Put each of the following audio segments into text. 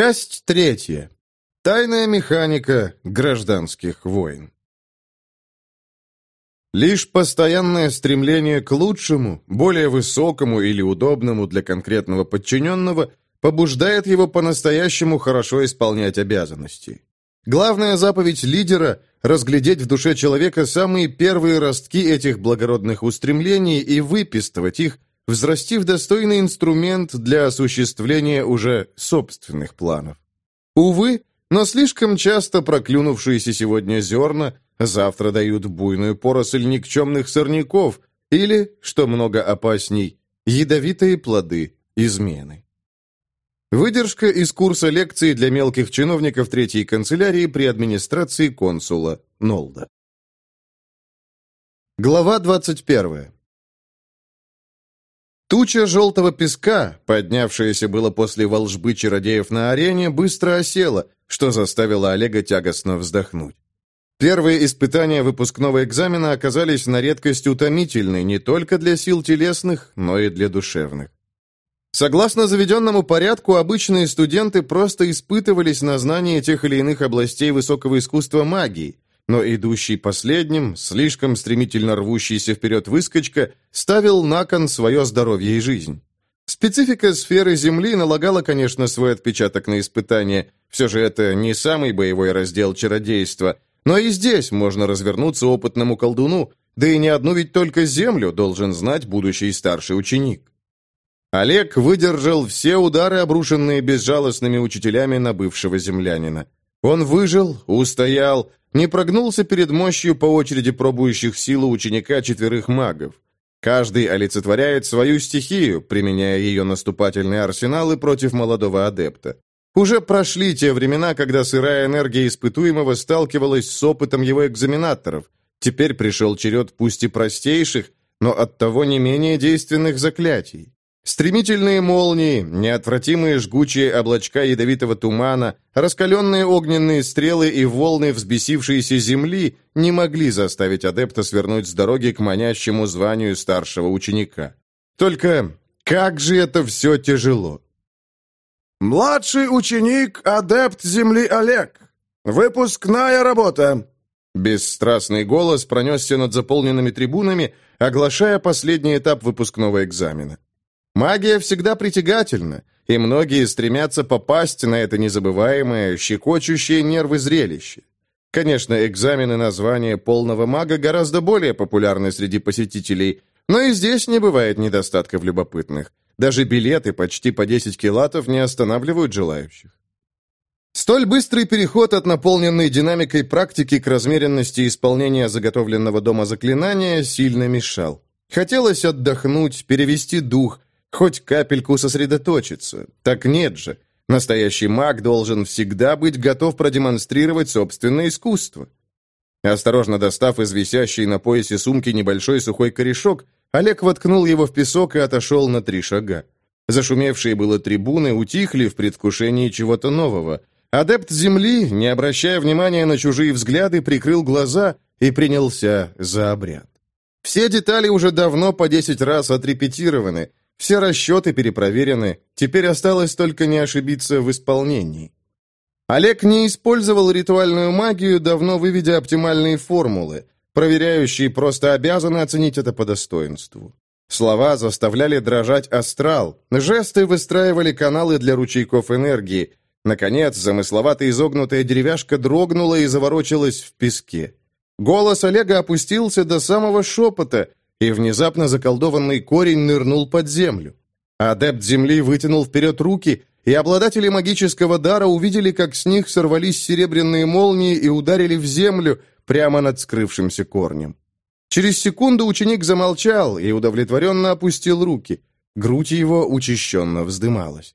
Часть третья. Тайная механика гражданских войн. Лишь постоянное стремление к лучшему, более высокому или удобному для конкретного подчиненного побуждает его по-настоящему хорошо исполнять обязанности. Главная заповедь лидера – разглядеть в душе человека самые первые ростки этих благородных устремлений и выпистывать их, взрастив достойный инструмент для осуществления уже собственных планов. Увы, но слишком часто проклюнувшиеся сегодня зерна завтра дают буйную поросль никчемных сорняков или, что много опасней, ядовитые плоды измены. Выдержка из курса лекций для мелких чиновников Третьей канцелярии при администрации консула Нолда. Глава 21. Туча желтого песка, поднявшаяся было после волжбы чародеев на арене, быстро осела, что заставило Олега тягостно вздохнуть. Первые испытания выпускного экзамена оказались на редкость утомительны не только для сил телесных, но и для душевных. Согласно заведенному порядку, обычные студенты просто испытывались на знание тех или иных областей высокого искусства магии, но идущий последним, слишком стремительно рвущийся вперед выскочка, ставил на кон свое здоровье и жизнь. Специфика сферы Земли налагала, конечно, свой отпечаток на испытание, все же это не самый боевой раздел чародейства, но и здесь можно развернуться опытному колдуну, да и не одну ведь только Землю должен знать будущий старший ученик. Олег выдержал все удары, обрушенные безжалостными учителями на бывшего землянина. Он выжил, устоял, не прогнулся перед мощью по очереди пробующих силу ученика четверых магов. Каждый олицетворяет свою стихию, применяя ее наступательные арсеналы против молодого адепта. Уже прошли те времена, когда сырая энергия испытуемого сталкивалась с опытом его экзаменаторов. Теперь пришел черед пусть и простейших, но оттого не менее действенных заклятий. Стремительные молнии, неотвратимые жгучие облачка ядовитого тумана, раскаленные огненные стрелы и волны взбесившейся земли не могли заставить адепта свернуть с дороги к манящему званию старшего ученика. Только как же это все тяжело! «Младший ученик, адепт земли Олег. Выпускная работа!» Бесстрастный голос пронесся над заполненными трибунами, оглашая последний этап выпускного экзамена. Магия всегда притягательна, и многие стремятся попасть на это незабываемое, щекочущее нервы зрелище. Конечно, экзамены на звание полного мага гораздо более популярны среди посетителей, но и здесь не бывает недостатков любопытных. Даже билеты почти по 10 килатов не останавливают желающих. Столь быстрый переход от наполненной динамикой практики к размеренности исполнения заготовленного дома заклинания сильно мешал. Хотелось отдохнуть, перевести дух, Хоть капельку сосредоточиться. Так нет же. Настоящий маг должен всегда быть готов продемонстрировать собственное искусство. Осторожно достав из висящей на поясе сумки небольшой сухой корешок, Олег воткнул его в песок и отошел на три шага. Зашумевшие было трибуны утихли в предвкушении чего-то нового. Адепт земли, не обращая внимания на чужие взгляды, прикрыл глаза и принялся за обряд. Все детали уже давно по десять раз отрепетированы, все расчеты перепроверены, теперь осталось только не ошибиться в исполнении. Олег не использовал ритуальную магию, давно выведя оптимальные формулы. Проверяющие просто обязаны оценить это по достоинству. Слова заставляли дрожать астрал, жесты выстраивали каналы для ручейков энергии. Наконец, замысловато изогнутая деревяшка дрогнула и заворочилась в песке. Голос Олега опустился до самого шепота, и внезапно заколдованный корень нырнул под землю. Адепт земли вытянул вперед руки, и обладатели магического дара увидели, как с них сорвались серебряные молнии и ударили в землю прямо над скрывшимся корнем. Через секунду ученик замолчал и удовлетворенно опустил руки. Грудь его учащенно вздымалась.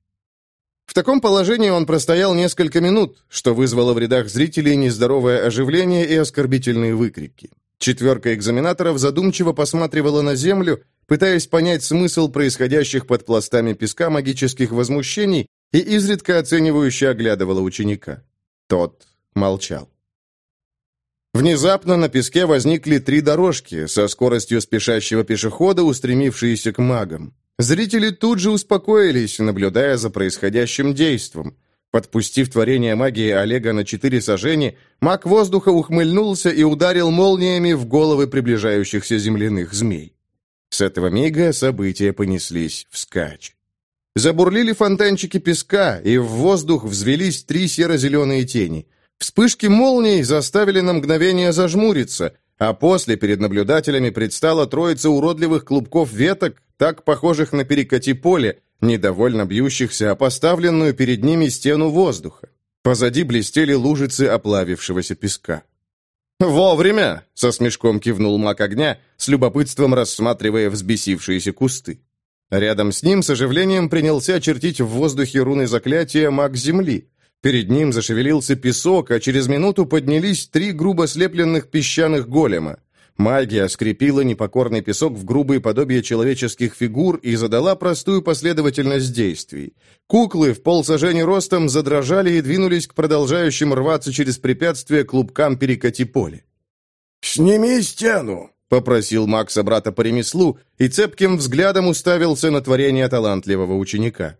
В таком положении он простоял несколько минут, что вызвало в рядах зрителей нездоровое оживление и оскорбительные выкрики. Четверка экзаменаторов задумчиво посматривала на землю, пытаясь понять смысл происходящих под пластами песка магических возмущений и изредка оценивающе оглядывала ученика. Тот молчал. Внезапно на песке возникли три дорожки со скоростью спешащего пешехода, устремившиеся к магам. Зрители тут же успокоились, наблюдая за происходящим действом. Подпустив творение магии Олега на четыре сажени, маг воздуха ухмыльнулся и ударил молниями в головы приближающихся земляных змей. С этого мига события понеслись вскачь. Забурлили фонтанчики песка, и в воздух взвелись три серо-зеленые тени. Вспышки молний заставили на мгновение зажмуриться, а после перед наблюдателями предстала троица уродливых клубков веток, так похожих на перекати поле, недовольно бьющихся о поставленную перед ними стену воздуха. Позади блестели лужицы оплавившегося песка. «Вовремя!» — со смешком кивнул маг огня, с любопытством рассматривая взбесившиеся кусты. Рядом с ним с оживлением принялся чертить в воздухе руны заклятия маг земли. Перед ним зашевелился песок, а через минуту поднялись три грубо слепленных песчаных голема. Магия скрепила непокорный песок в грубые подобия человеческих фигур и задала простую последовательность действий. Куклы в полсажени ростом задрожали и двинулись к продолжающим рваться через препятствия клубкам перекати поле. «Сними стену!» — попросил Макса брата по ремеслу и цепким взглядом уставился на творение талантливого ученика.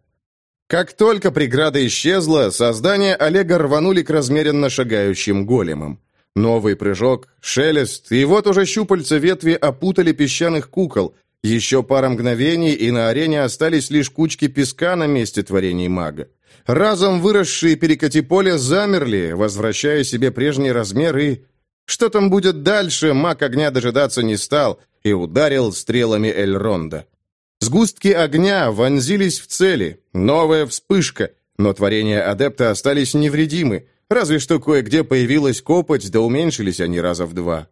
Как только преграда исчезла, создания Олега рванули к размеренно шагающим големам. Новый прыжок, шелест, и вот уже щупальца ветви опутали песчаных кукол. Еще пара мгновений, и на арене остались лишь кучки песка на месте творений мага. Разом выросшие перекати поля замерли, возвращая себе прежний размер и... Что там будет дальше, маг огня дожидаться не стал и ударил стрелами Эльронда. Сгустки огня вонзились в цели, новая вспышка, но творения адепта остались невредимы, Разве что кое-где появилась копоть, да уменьшились они раза в два.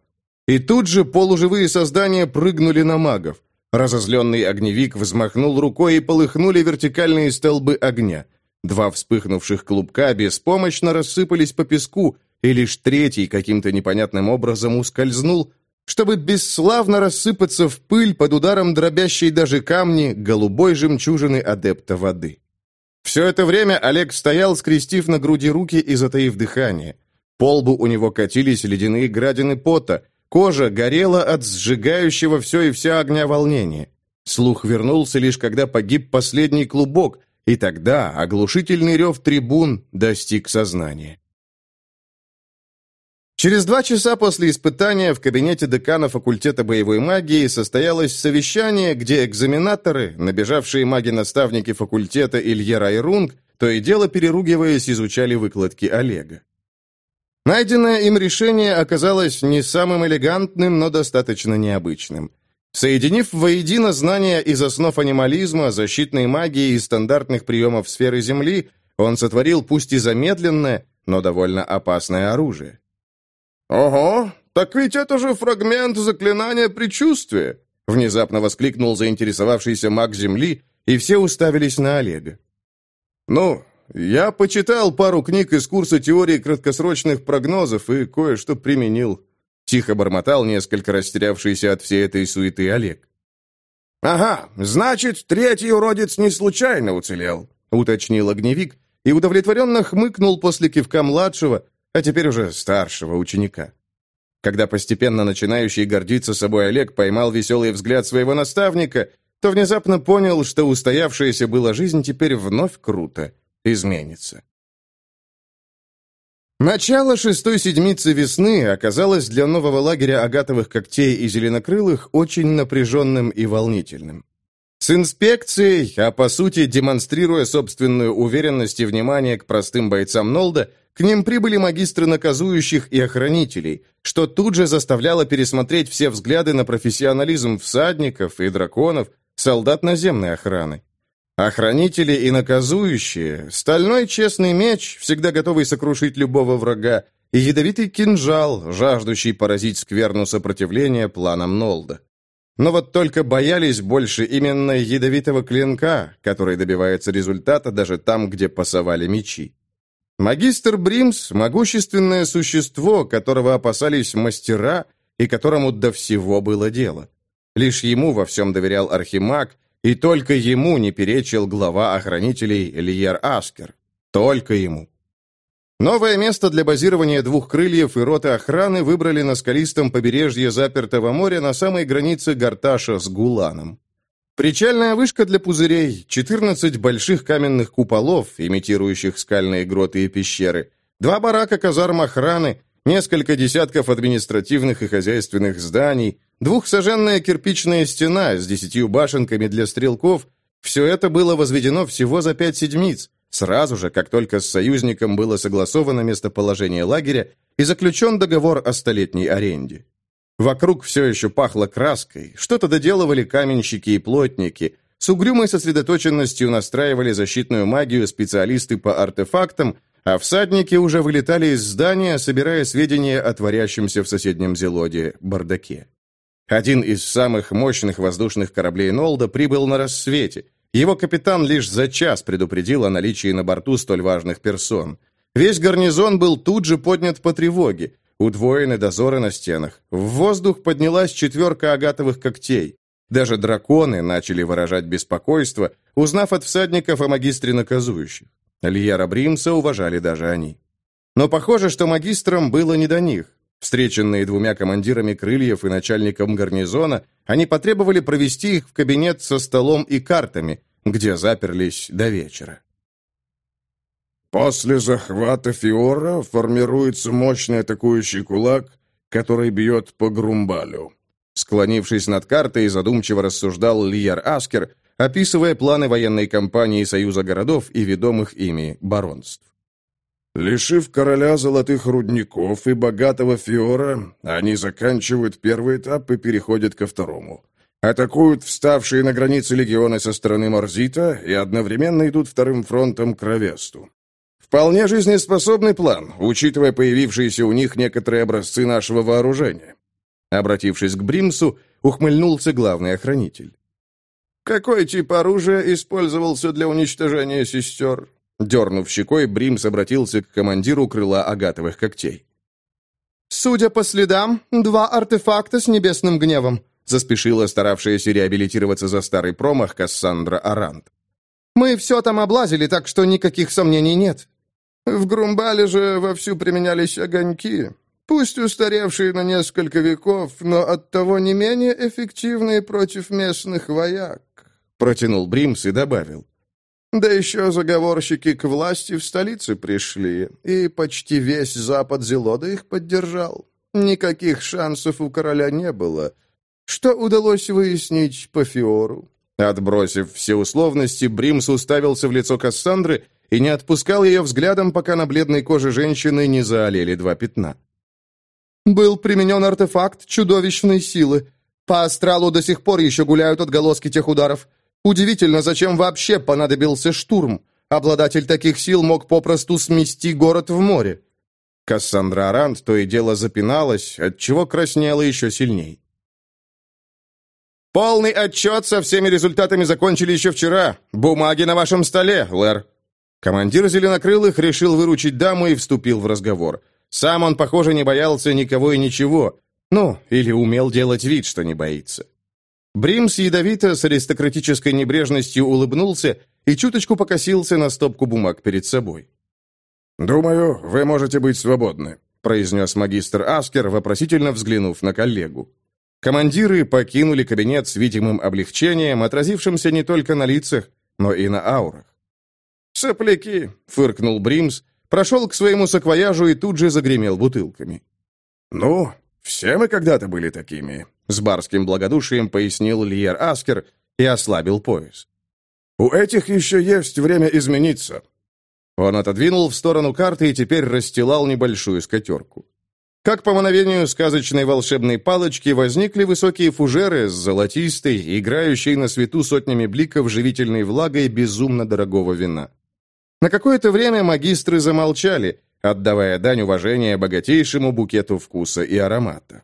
И тут же полуживые создания прыгнули на магов. Разозленный огневик взмахнул рукой, и полыхнули вертикальные столбы огня. Два вспыхнувших клубка беспомощно рассыпались по песку, и лишь третий каким-то непонятным образом ускользнул, чтобы бесславно рассыпаться в пыль под ударом дробящей даже камни голубой жемчужины адепта воды. Все это время Олег стоял, скрестив на груди руки и затаив дыхание. По лбу у него катились ледяные градины пота, кожа горела от сжигающего все и вся огня волнения. Слух вернулся лишь когда погиб последний клубок, и тогда оглушительный рев трибун достиг сознания. Через два часа после испытания в кабинете декана факультета боевой магии состоялось совещание, где экзаменаторы, набежавшие маги-наставники факультета Илья Рунг, то и дело переругиваясь, изучали выкладки Олега. Найденное им решение оказалось не самым элегантным, но достаточно необычным. Соединив воедино знания из основ анимализма, защитной магии и стандартных приемов сферы Земли, он сотворил пусть и замедленное, но довольно опасное оружие. «Ого, так ведь это же фрагмент заклинания предчувствия!» Внезапно воскликнул заинтересовавшийся маг Земли, и все уставились на Олега. «Ну, я почитал пару книг из курса теории краткосрочных прогнозов и кое-что применил», тихо бормотал несколько растерявшийся от всей этой суеты Олег. «Ага, значит, третий уродец не случайно уцелел», уточнил огневик и удовлетворенно хмыкнул после кивка младшего, а теперь уже старшего ученика. Когда постепенно начинающий гордиться собой Олег поймал веселый взгляд своего наставника, то внезапно понял, что устоявшаяся была жизнь теперь вновь круто изменится. Начало шестой седмицы весны оказалось для нового лагеря агатовых когтей и зеленокрылых очень напряженным и волнительным. С инспекцией, а по сути демонстрируя собственную уверенность и внимание к простым бойцам Нолда, к ним прибыли магистры наказующих и охранителей, что тут же заставляло пересмотреть все взгляды на профессионализм всадников и драконов, солдат наземной охраны. Охранители и наказующие, стальной честный меч, всегда готовый сокрушить любого врага, и ядовитый кинжал, жаждущий поразить скверну сопротивления планам Нолда. Но вот только боялись больше именно ядовитого клинка, который добивается результата даже там, где пасовали мечи. Магистр Бримс – могущественное существо, которого опасались мастера и которому до всего было дело. Лишь ему во всем доверял Архимаг, и только ему не перечил глава охранителей Льер Аскер. Только ему. Новое место для базирования двух крыльев и роты охраны выбрали на скалистом побережье запертого моря на самой границе Гарташа с Гуланом. Причальная вышка для пузырей, 14 больших каменных куполов, имитирующих скальные гроты и пещеры, два барака казарм охраны, несколько десятков административных и хозяйственных зданий, двухсоженная кирпичная стена с десятью башенками для стрелков – все это было возведено всего за пять седмиц, сразу же, как только с союзником было согласовано местоположение лагеря и заключен договор о столетней аренде. Вокруг все еще пахло краской, что-то доделывали каменщики и плотники, с угрюмой сосредоточенностью настраивали защитную магию специалисты по артефактам, а всадники уже вылетали из здания, собирая сведения о творящемся в соседнем Зелоде бардаке. Один из самых мощных воздушных кораблей Нолда прибыл на рассвете. Его капитан лишь за час предупредил о наличии на борту столь важных персон. Весь гарнизон был тут же поднят по тревоге. Удвоены дозоры на стенах. В воздух поднялась четверка агатовых когтей. Даже драконы начали выражать беспокойство, узнав от всадников о магистре наказующих. Льера Бримса уважали даже они. Но похоже, что магистрам было не до них. Встреченные двумя командирами крыльев и начальником гарнизона, они потребовали провести их в кабинет со столом и картами, где заперлись до вечера. После захвата Фиора формируется мощный атакующий кулак, который бьет по Грумбалю. Склонившись над картой, задумчиво рассуждал Лияр Аскер, описывая планы военной кампании Союза городов и ведомых ими баронств. Лишив короля золотых рудников и богатого Фиора, они заканчивают первый этап и переходят ко второму. Атакуют вставшие на границе легионы со стороны Морзита и одновременно идут вторым фронтом к Равесту. Вполне жизнеспособный план, учитывая появившиеся у них некоторые образцы нашего вооружения. Обратившись к Бримсу, ухмыльнулся главный охранитель. «Какой тип оружия использовался для уничтожения сестер?» Дернув щекой, Бримс обратился к командиру крыла агатовых когтей. «Судя по следам, два артефакта с небесным гневом», заспешила старавшаяся реабилитироваться за старый промах Кассандра Арант. «Мы все там облазили, так что никаких сомнений нет». «В Грумбале же вовсю применялись огоньки, пусть устаревшие на несколько веков, но оттого не менее эффективные против местных вояк», протянул Бримс и добавил. Да еще заговорщики к власти в столице пришли, и почти весь запад Зелода их поддержал. Никаких шансов у короля не было. Что удалось выяснить по Фиору? Отбросив все условности, Бримс уставился в лицо Кассандры и не отпускал ее взглядом, пока на бледной коже женщины не заолели два пятна. «Был применен артефакт чудовищной силы. По астралу до сих пор еще гуляют отголоски тех ударов. Удивительно, зачем вообще понадобился штурм? Обладатель таких сил мог попросту смести город в море. Кассандра Арант то и дело запиналась, отчего краснела еще сильней. «Полный отчет со всеми результатами закончили еще вчера. Бумаги на вашем столе, Лэр». Командир Зеленокрылых решил выручить даму и вступил в разговор. Сам он, похоже, не боялся никого и ничего. Ну, или умел делать вид, что не боится. Бримс ядовито с аристократической небрежностью улыбнулся и чуточку покосился на стопку бумаг перед собой. «Думаю, вы можете быть свободны», — произнес магистр Аскер, вопросительно взглянув на коллегу. Командиры покинули кабинет с видимым облегчением, отразившимся не только на лицах, но и на аурах. «Сопляки!» — фыркнул Бримс, прошел к своему саквояжу и тут же загремел бутылками. «Ну, все мы когда-то были такими», с барским благодушием пояснил Лиер Аскер и ослабил пояс. «У этих еще есть время измениться». Он отодвинул в сторону карты и теперь расстилал небольшую скатерку. Как по мановению сказочной волшебной палочки возникли высокие фужеры с золотистой, играющей на свету сотнями бликов живительной влагой безумно дорогого вина. На какое-то время магистры замолчали, отдавая дань уважения богатейшему букету вкуса и аромата.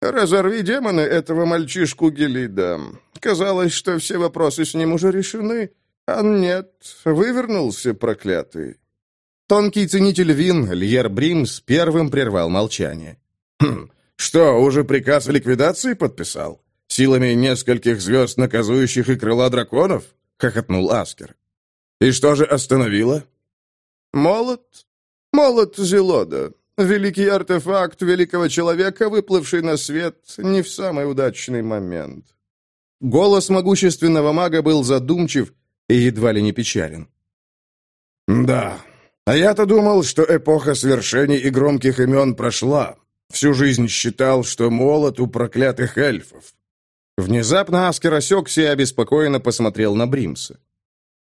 «Разорви демоны этого мальчишку Гелида. Казалось, что все вопросы с ним уже решены, а нет, вывернулся проклятый». Тонкий ценитель вин, Льер Бримс, первым прервал молчание. «Хм, что, уже приказ о ликвидации подписал? Силами нескольких звезд, наказующих и крыла драконов?» — хохотнул Аскер. «И что же остановило?» «Молот. Молот Зелода. Великий артефакт великого человека, выплывший на свет не в самый удачный момент. Голос могущественного мага был задумчив и едва ли не печален. «Да, а я-то думал, что эпоха свершений и громких имен прошла. Всю жизнь считал, что молот у проклятых эльфов». Внезапно Аскер осекся и обеспокоенно посмотрел на Бримса.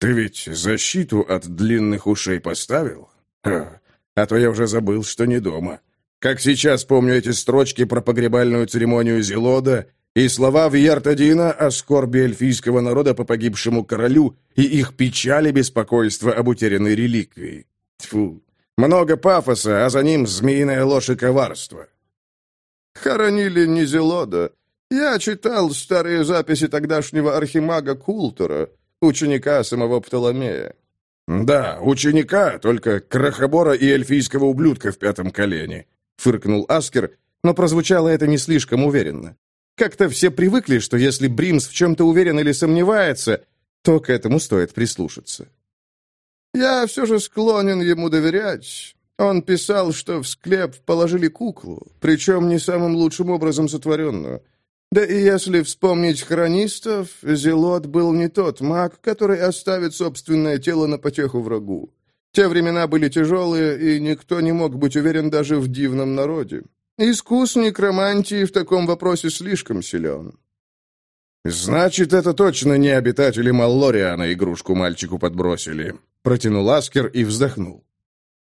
«Ты ведь защиту от длинных ушей поставил? Ха, а то я уже забыл, что не дома. Как сейчас помню эти строчки про погребальную церемонию Зелода и слова Вьертадина о скорби эльфийского народа по погибшему королю и их печали беспокойства об утерянной реликвии. Тьфу, много пафоса, а за ним змеиная ложь и коварство. Хоронили не Зелода. Я читал старые записи тогдашнего архимага Култора ученика самого Птоломея. «Да, ученика, только крохобора и эльфийского ублюдка в пятом колене», — фыркнул Аскер, но прозвучало это не слишком уверенно. Как-то все привыкли, что если Бримс в чем-то уверен или сомневается, то к этому стоит прислушаться. «Я все же склонен ему доверять. Он писал, что в склеп положили куклу, причем не самым лучшим образом сотворенную. Да и если вспомнить хронистов, Зелот был не тот маг, который оставит собственное тело на потеху врагу. Те времена были тяжелые, и никто не мог быть уверен даже в дивном народе. Искус некромантии в таком вопросе слишком силен. «Значит, это точно не обитатели Маллориана игрушку мальчику подбросили», — протянул Аскер и вздохнул.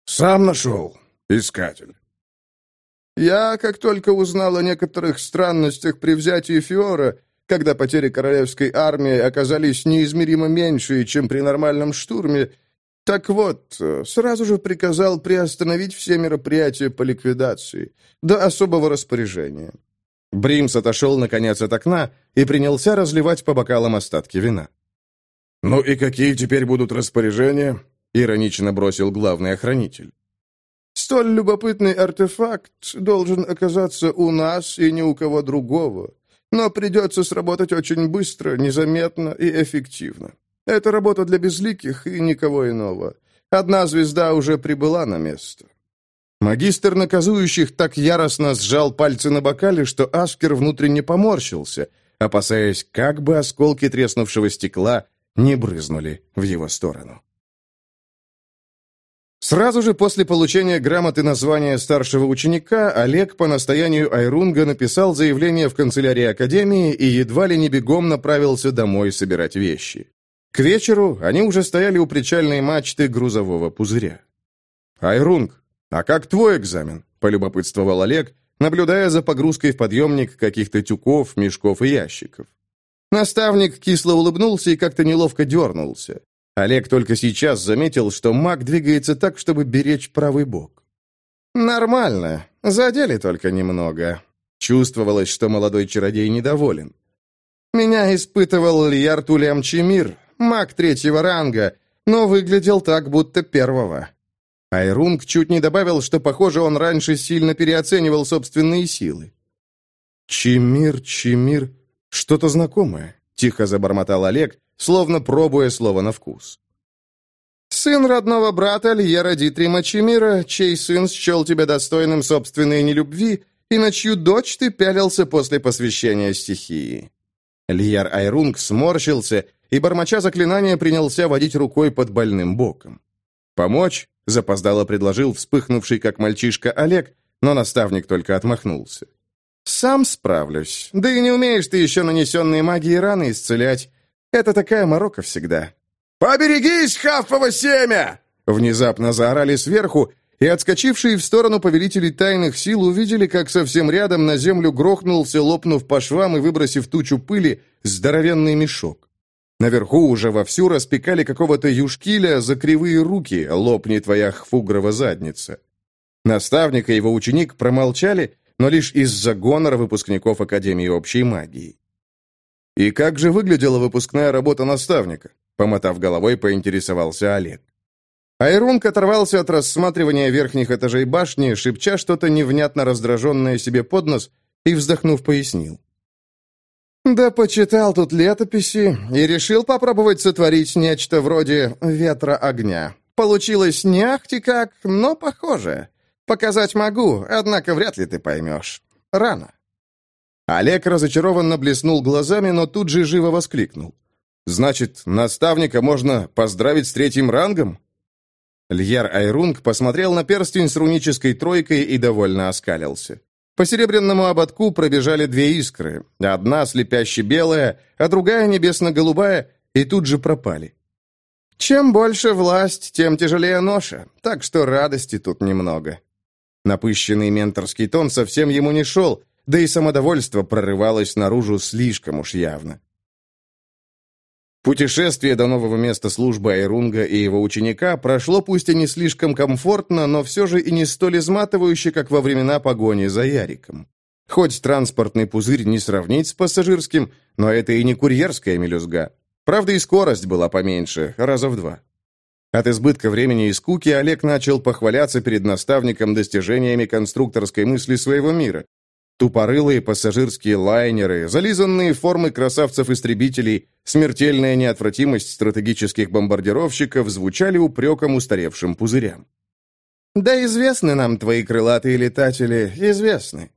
«Сам нашел, искатель». Я, как только узнал о некоторых странностях при взятии Фиора, когда потери королевской армии оказались неизмеримо меньше, чем при нормальном штурме, так вот, сразу же приказал приостановить все мероприятия по ликвидации, до особого распоряжения. Бримс отошел, наконец, от окна и принялся разливать по бокалам остатки вина. «Ну и какие теперь будут распоряжения?» — иронично бросил главный охранитель. Столь любопытный артефакт должен оказаться у нас и ни у кого другого. Но придется сработать очень быстро, незаметно и эффективно. Это работа для безликих и никого иного. Одна звезда уже прибыла на место. Магистр наказующих так яростно сжал пальцы на бокале, что Аскер внутренне поморщился, опасаясь, как бы осколки треснувшего стекла не брызнули в его сторону. Сразу же после получения грамоты на звание старшего ученика Олег по настоянию Айрунга написал заявление в канцелярии Академии и едва ли не бегом направился домой собирать вещи. К вечеру они уже стояли у причальной мачты грузового пузыря. «Айрунг, а как твой экзамен?» – полюбопытствовал Олег, наблюдая за погрузкой в подъемник каких-то тюков, мешков и ящиков. Наставник кисло улыбнулся и как-то неловко дернулся. Олег только сейчас заметил, что маг двигается так, чтобы беречь правый бок. «Нормально. Задели только немного». Чувствовалось, что молодой чародей недоволен. «Меня испытывал Льяр Тулям Чемир, маг третьего ранга, но выглядел так, будто первого». Айрунг чуть не добавил, что, похоже, он раньше сильно переоценивал собственные силы. «Чемир, Чемир, что-то знакомое», — тихо забормотал Олег, словно пробуя слово на вкус. «Сын родного брата Льера Дитрима Чемира, чей сын счел тебя достойным собственной нелюбви, и на чью дочь ты пялился после посвящения стихии». Льер Айрунг сморщился и, бормоча заклинания, принялся водить рукой под больным боком. «Помочь?» — запоздало предложил вспыхнувший, как мальчишка, Олег, но наставник только отмахнулся. «Сам справлюсь. Да и не умеешь ты еще нанесенные магией раны исцелять. Это такая морока всегда». «Поберегись, хафово семя!» Внезапно заорали сверху, и отскочившие в сторону повелители тайных сил увидели, как совсем рядом на землю грохнулся, лопнув по швам и выбросив тучу пыли, здоровенный мешок. Наверху уже вовсю распекали какого-то юшкиля за кривые руки, лопни твоя хфугрова задница. Наставник и его ученик промолчали, но лишь из-за гонора выпускников Академии общей магии. «И как же выглядела выпускная работа наставника?» Помотав головой, поинтересовался Олег. Айрунг оторвался от рассматривания верхних этажей башни, шепча что-то невнятно раздраженное себе под нос, и, вздохнув, пояснил. «Да почитал тут летописи и решил попробовать сотворить нечто вроде ветра огня. Получилось не ахти как, но похоже. Показать могу, однако вряд ли ты поймешь. Рано». Олег разочарованно блеснул глазами, но тут же живо воскликнул. «Значит, наставника можно поздравить с третьим рангом?» Льер Айрунг посмотрел на перстень с рунической тройкой и довольно оскалился. По серебряному ободку пробежали две искры. Одна слепяще белая, а другая небесно-голубая, и тут же пропали. Чем больше власть, тем тяжелее ноша, так что радости тут немного. Напыщенный менторский тон совсем ему не шел, да и самодовольство прорывалось наружу слишком уж явно. Путешествие до нового места службы Айрунга и его ученика прошло пусть и не слишком комфортно, но все же и не столь изматывающе, как во времена погони за Яриком. Хоть транспортный пузырь не сравнить с пассажирским, но это и не курьерская мелюзга. Правда, и скорость была поменьше, раза в два. От избытка времени и скуки Олег начал похваляться перед наставником достижениями конструкторской мысли своего мира. Тупорылые пассажирские лайнеры, зализанные формы красавцев-истребителей, смертельная неотвратимость стратегических бомбардировщиков звучали упреком устаревшим пузырям. «Да известны нам твои крылатые летатели, известны.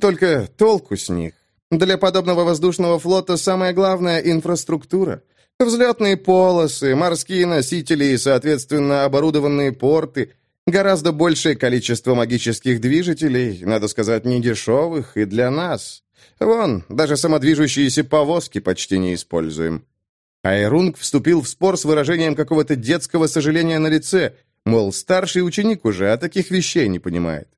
Только толку с них. Для подобного воздушного флота самое главное — инфраструктура. Взлетные полосы, морские носители и, соответственно, оборудованные порты, Гораздо большее количество магических движителей, надо сказать, недешевых, и для нас. Вон, даже самодвижущиеся повозки почти не используем. Айрунг вступил в спор с выражением какого-то детского сожаления на лице, мол, старший ученик уже, а таких вещей не понимает.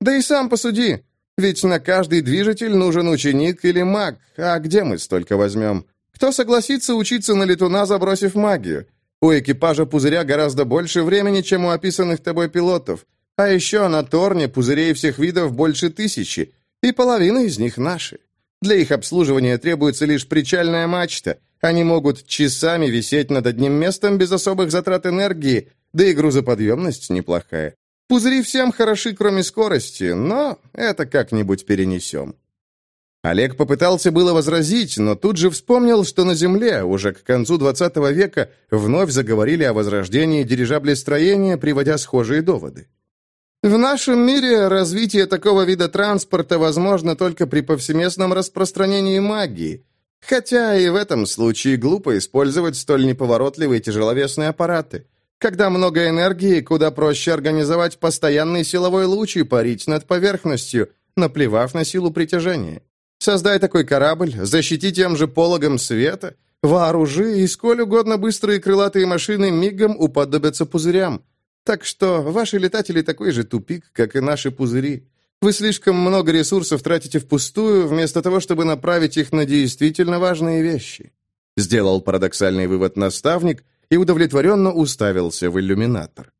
Да и сам посуди, ведь на каждый движитель нужен ученик или маг, а где мы столько возьмем? Кто согласится учиться на летуна, забросив магию? У экипажа пузыря гораздо больше времени, чем у описанных тобой пилотов. А еще на Торне пузырей всех видов больше тысячи, и половина из них наши. Для их обслуживания требуется лишь причальная мачта. Они могут часами висеть над одним местом без особых затрат энергии, да и грузоподъемность неплохая. Пузыри всем хороши, кроме скорости, но это как-нибудь перенесем. Олег попытался было возразить, но тут же вспомнил, что на Земле уже к концу XX века вновь заговорили о возрождении дирижаблестроения, приводя схожие доводы. В нашем мире развитие такого вида транспорта возможно только при повсеместном распространении магии, хотя и в этом случае глупо использовать столь неповоротливые тяжеловесные аппараты. Когда много энергии, куда проще организовать постоянный силовой луч и парить над поверхностью, наплевав на силу притяжения. Создай такой корабль, защити тем же пологом света, вооружи, и сколь угодно быстрые крылатые машины мигом уподобятся пузырям. Так что ваши летатели такой же тупик, как и наши пузыри. Вы слишком много ресурсов тратите впустую, вместо того, чтобы направить их на действительно важные вещи. Сделал парадоксальный вывод наставник и удовлетворенно уставился в иллюминатор.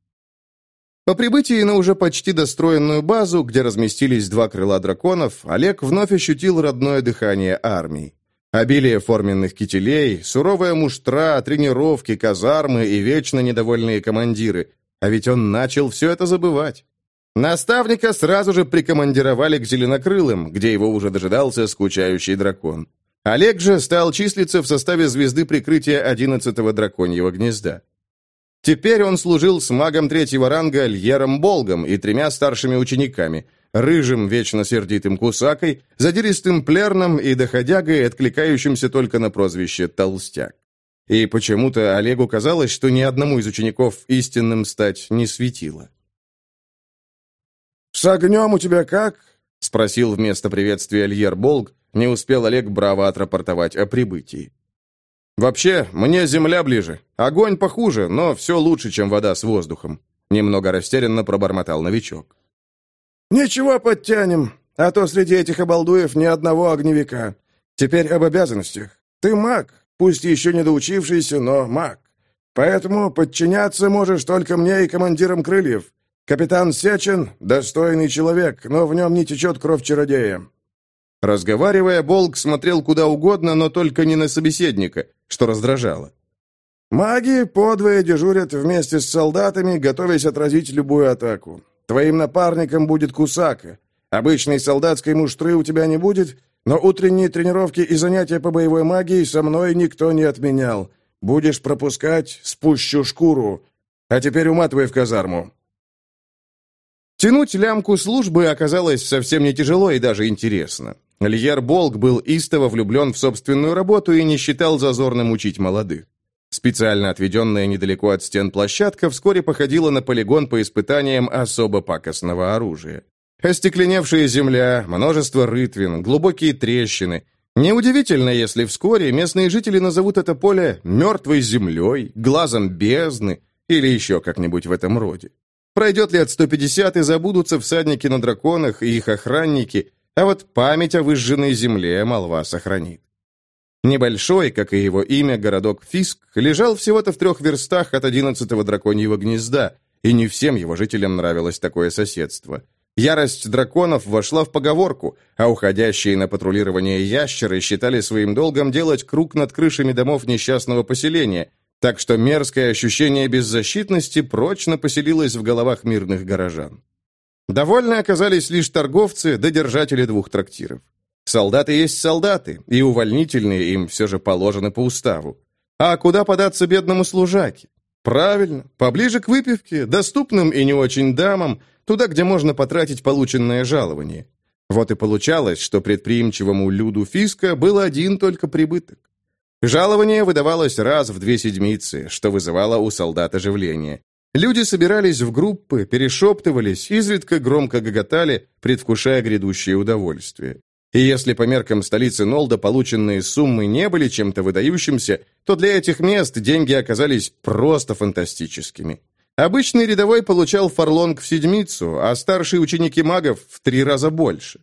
По прибытии на уже почти достроенную базу, где разместились два крыла драконов, Олег вновь ощутил родное дыхание армии. Обилие форменных кителей, суровая муштра, тренировки, казармы и вечно недовольные командиры. А ведь он начал все это забывать. Наставника сразу же прикомандировали к Зеленокрылым, где его уже дожидался скучающий дракон. Олег же стал числиться в составе звезды прикрытия 11-го драконьего гнезда. Теперь он служил с магом третьего ранга Льером Болгом и тремя старшими учениками, рыжим, вечно сердитым кусакой, задиристым плерном и доходягой, откликающимся только на прозвище «толстяк». И почему-то Олегу казалось, что ни одному из учеников истинным стать не светило. «С огнем у тебя как?» — спросил вместо приветствия Льер Болг, не успел Олег браво отрапортовать о прибытии. «Вообще, мне земля ближе. Огонь похуже, но все лучше, чем вода с воздухом», — немного растерянно пробормотал новичок. «Ничего, подтянем, а то среди этих обалдуев ни одного огневика. Теперь об обязанностях. Ты маг, пусть еще не доучившийся, но маг. Поэтому подчиняться можешь только мне и командирам крыльев. Капитан Сечин — достойный человек, но в нем не течет кровь чародея. Разговаривая, Болк смотрел куда угодно, но только не на собеседника, что раздражало. «Маги подвое дежурят вместе с солдатами, готовясь отразить любую атаку. Твоим напарником будет Кусака. Обычной солдатской муштры у тебя не будет, но утренние тренировки и занятия по боевой магии со мной никто не отменял. Будешь пропускать, спущу шкуру. А теперь уматывай в казарму». Тянуть лямку службы оказалось совсем не тяжело и даже интересно. Льер Болк был истово влюблен в собственную работу и не считал зазорным учить молодых. Специально отведенная недалеко от стен площадка вскоре походила на полигон по испытаниям особо пакостного оружия. Остекленевшая земля, множество рытвин, глубокие трещины. Неудивительно, если вскоре местные жители назовут это поле «мертвой землей», «глазом бездны» или еще как-нибудь в этом роде. Пройдет лет 150 и забудутся всадники на драконах и их охранники, а вот память о выжженной земле молва сохранит. Небольшой, как и его имя, городок Фиск лежал всего-то в трех верстах от одиннадцатого драконьего гнезда, и не всем его жителям нравилось такое соседство. Ярость драконов вошла в поговорку, а уходящие на патрулирование ящеры считали своим долгом делать круг над крышами домов несчастного поселения, так что мерзкое ощущение беззащитности прочно поселилось в головах мирных горожан. Довольны оказались лишь торговцы да держатели двух трактиров. Солдаты есть солдаты, и увольнительные им все же положены по уставу. А куда податься бедному служаке? Правильно, поближе к выпивке, доступным и не очень дамам, туда, где можно потратить полученное жалование. Вот и получалось, что предприимчивому Люду Фиска был один только прибыток. Жалование выдавалось раз в две седмицы, что вызывало у солдат оживление. Люди собирались в группы, перешептывались, изредка громко гоготали, предвкушая грядущее удовольствие. И если по меркам столицы Нолда полученные суммы не были чем-то выдающимся, то для этих мест деньги оказались просто фантастическими. Обычный рядовой получал фарлонг в седмицу, а старшие ученики магов в три раза больше.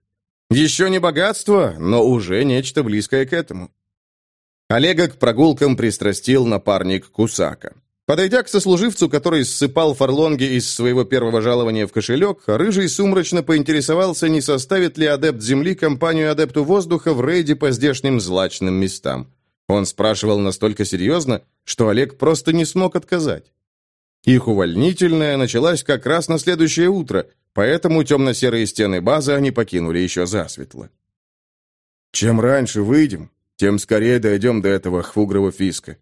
Еще не богатство, но уже нечто близкое к этому. Олега к прогулкам пристрастил напарник Кусака. Подойдя к сослуживцу, который ссыпал фарлонги из своего первого жалования в кошелек, Рыжий сумрачно поинтересовался, не составит ли адепт Земли компанию адепту воздуха в рейде по здешним злачным местам. Он спрашивал настолько серьезно, что Олег просто не смог отказать. Их увольнительная началась как раз на следующее утро, поэтому темно-серые стены базы они покинули еще засветло. «Чем раньше выйдем, тем скорее дойдем до этого хвугрого фиска»,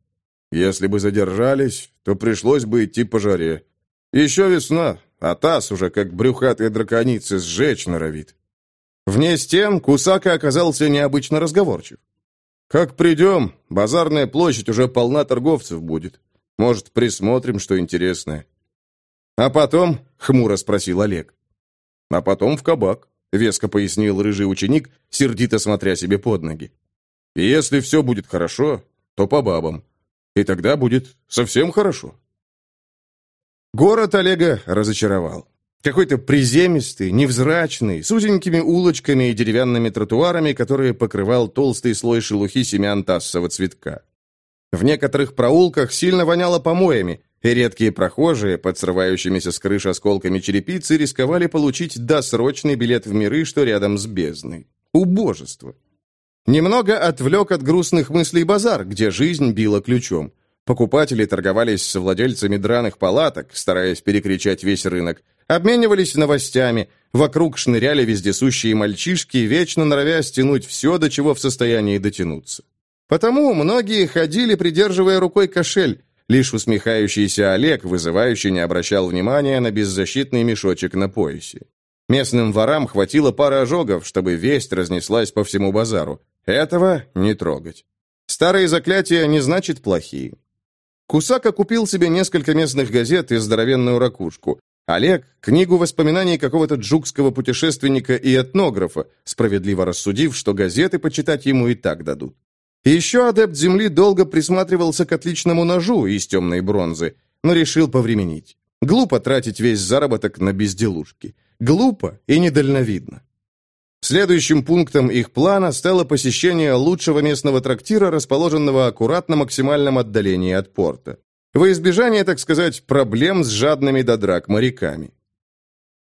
если бы задержались, то пришлось бы идти по жаре. Еще весна, а таз уже, как брюхатые драконицы, сжечь норовит. Вне стен Кусака оказался необычно разговорчив. «Как придем, базарная площадь уже полна торговцев будет. Может, присмотрим, что интересное». «А потом?» — хмуро спросил Олег. «А потом в кабак», — веско пояснил рыжий ученик, сердито смотря себе под ноги. «И если все будет хорошо, то по бабам. И тогда будет совсем хорошо. Город Олега разочаровал. Какой-то приземистый, невзрачный, с узенькими улочками и деревянными тротуарами, которые покрывал толстый слой шелухи семян тассового цветка. В некоторых проулках сильно воняло помоями, и редкие прохожие, под срывающимися с крыш осколками черепицы, рисковали получить досрочный билет в миры, что рядом с бездной. Убожество. Немного отвлек от грустных мыслей базар, где жизнь била ключом. Покупатели торговались с владельцами драных палаток, стараясь перекричать весь рынок, обменивались новостями, вокруг шныряли вездесущие мальчишки, вечно норовя стянуть все, до чего в состоянии дотянуться. Потому многие ходили, придерживая рукой кошель, лишь усмехающийся Олег, вызывающий, не обращал внимания на беззащитный мешочек на поясе. Местным ворам хватило пары ожогов, чтобы весть разнеслась по всему базару. Этого не трогать. Старые заклятия не значит плохие. Кусака купил себе несколько местных газет и здоровенную ракушку. Олег — книгу воспоминаний какого-то джукского путешественника и этнографа, справедливо рассудив, что газеты почитать ему и так дадут. еще адепт Земли долго присматривался к отличному ножу из темной бронзы, но решил повременить. Глупо тратить весь заработок на безделушки. Глупо и недальновидно. Следующим пунктом их плана стало посещение лучшего местного трактира, расположенного аккуратно максимальном отдалении от порта. Во избежание, так сказать, проблем с жадными до драк моряками.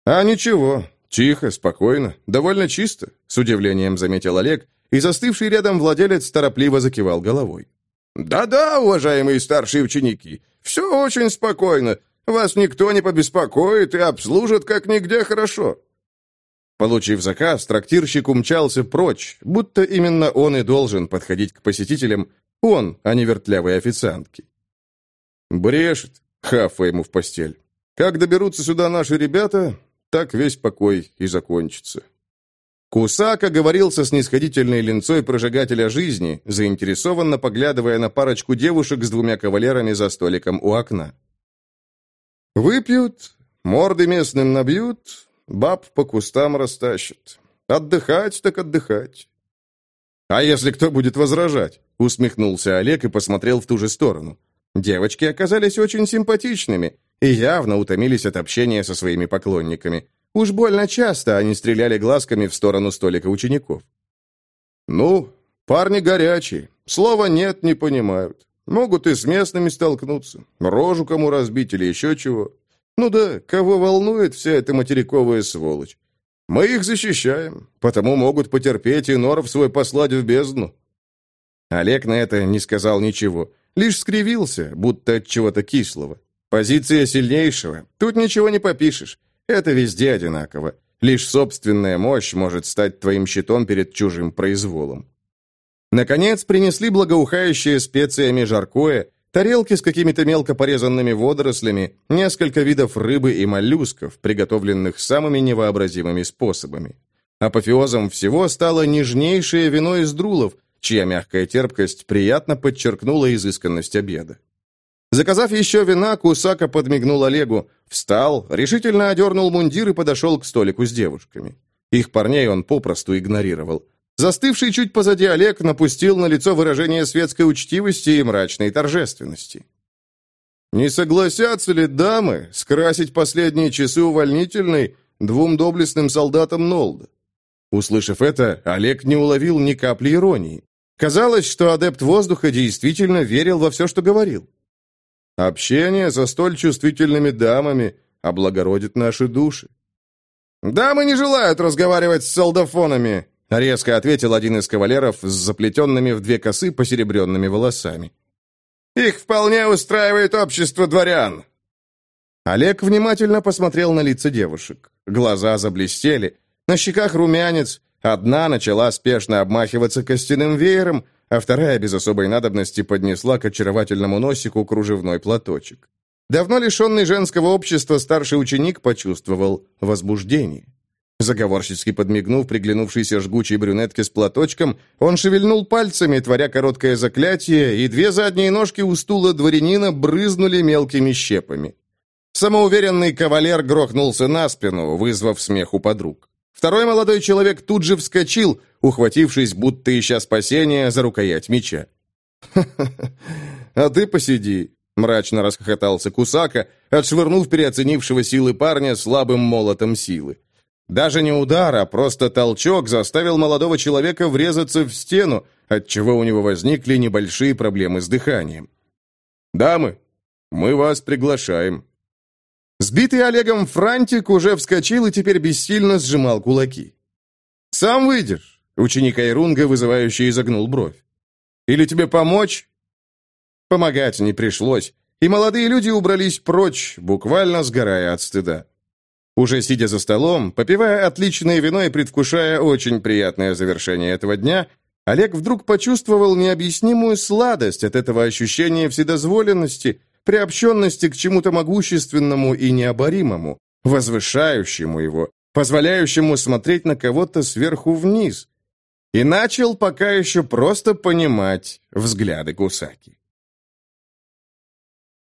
«А ничего, тихо, спокойно, довольно чисто», — с удивлением заметил Олег, и застывший рядом владелец торопливо закивал головой. «Да-да, уважаемые старшие ученики, все очень спокойно. Вас никто не побеспокоит и обслужат как нигде хорошо. Получив заказ, трактирщик умчался прочь, будто именно он и должен подходить к посетителям, он, а не вертлявые официантки. Брешет, хафа ему в постель. Как доберутся сюда наши ребята, так весь покой и закончится. Кусака говорил со снисходительной линцой прожигателя жизни, заинтересованно поглядывая на парочку девушек с двумя кавалерами за столиком у окна. «Выпьют, морды местным набьют, баб по кустам растащат. Отдыхать так отдыхать». «А если кто будет возражать?» — усмехнулся Олег и посмотрел в ту же сторону. Девочки оказались очень симпатичными и явно утомились от общения со своими поклонниками. Уж больно часто они стреляли глазками в сторону столика учеников. «Ну, парни горячие. Слова «нет» не понимают. Могут и с местными столкнуться. Рожу кому разбить или еще чего. Ну да, кого волнует вся эта материковая сволочь? Мы их защищаем, потому могут потерпеть и норов свой послать в бездну». Олег на это не сказал ничего, лишь скривился, будто от чего-то кислого. Позиция сильнейшего, тут ничего не попишешь. Это везде одинаково. Лишь собственная мощь может стать твоим щитом перед чужим произволом. Наконец принесли благоухающие специями жаркое, тарелки с какими-то мелко порезанными водорослями, несколько видов рыбы и моллюсков, приготовленных самыми невообразимыми способами. Апофеозом всего стало нежнейшее вино из друлов, чья мягкая терпкость приятно подчеркнула изысканность обеда. Заказав еще вина, Кусака подмигнул Олегу, встал, решительно одернул мундир и подошел к столику с девушками. Их парней он попросту игнорировал. Застывший чуть позади Олег напустил на лицо выражение светской учтивости и мрачной торжественности. «Не согласятся ли дамы скрасить последние часы увольнительной двум доблестным солдатам Нолда?» Услышав это, Олег не уловил ни капли иронии. Казалось, что адепт воздуха действительно верил во все, что говорил. Общение со столь чувствительными дамами облагородит наши души. «Дамы не желают разговаривать с солдафонами», — резко ответил один из кавалеров с заплетенными в две косы посеребренными волосами. «Их вполне устраивает общество дворян». Олег внимательно посмотрел на лица девушек. Глаза заблестели, на щеках румянец, одна начала спешно обмахиваться костяным веером, а вторая без особой надобности поднесла к очаровательному носику кружевной платочек. Давно лишенный женского общества старший ученик почувствовал возбуждение. Заговорщицки подмигнув приглянувшейся жгучей брюнетке с платочком, он шевельнул пальцами, творя короткое заклятие, и две задние ножки у стула дворянина брызнули мелкими щепами. Самоуверенный кавалер грохнулся на спину, вызвав смех у подруг. Второй молодой человек тут же вскочил, ухватившись, будто ища спасения, за рукоять меча. а ты посиди», — мрачно расхохотался Кусака, отшвырнув переоценившего силы парня слабым молотом силы. Даже не удар, а просто толчок заставил молодого человека врезаться в стену, отчего у него возникли небольшие проблемы с дыханием. «Дамы, мы вас приглашаем», Сбитый Олегом Франтик уже вскочил и теперь бессильно сжимал кулаки. «Сам выйдешь?» — ученик Айрунга, вызывающе изогнул бровь. «Или тебе помочь?» Помогать не пришлось, и молодые люди убрались прочь, буквально сгорая от стыда. Уже сидя за столом, попивая отличное вино и предвкушая очень приятное завершение этого дня, Олег вдруг почувствовал необъяснимую сладость от этого ощущения вседозволенности, приобщенности к чему-то могущественному и необоримому, возвышающему его, позволяющему смотреть на кого-то сверху вниз. И начал пока еще просто понимать взгляды Кусаки.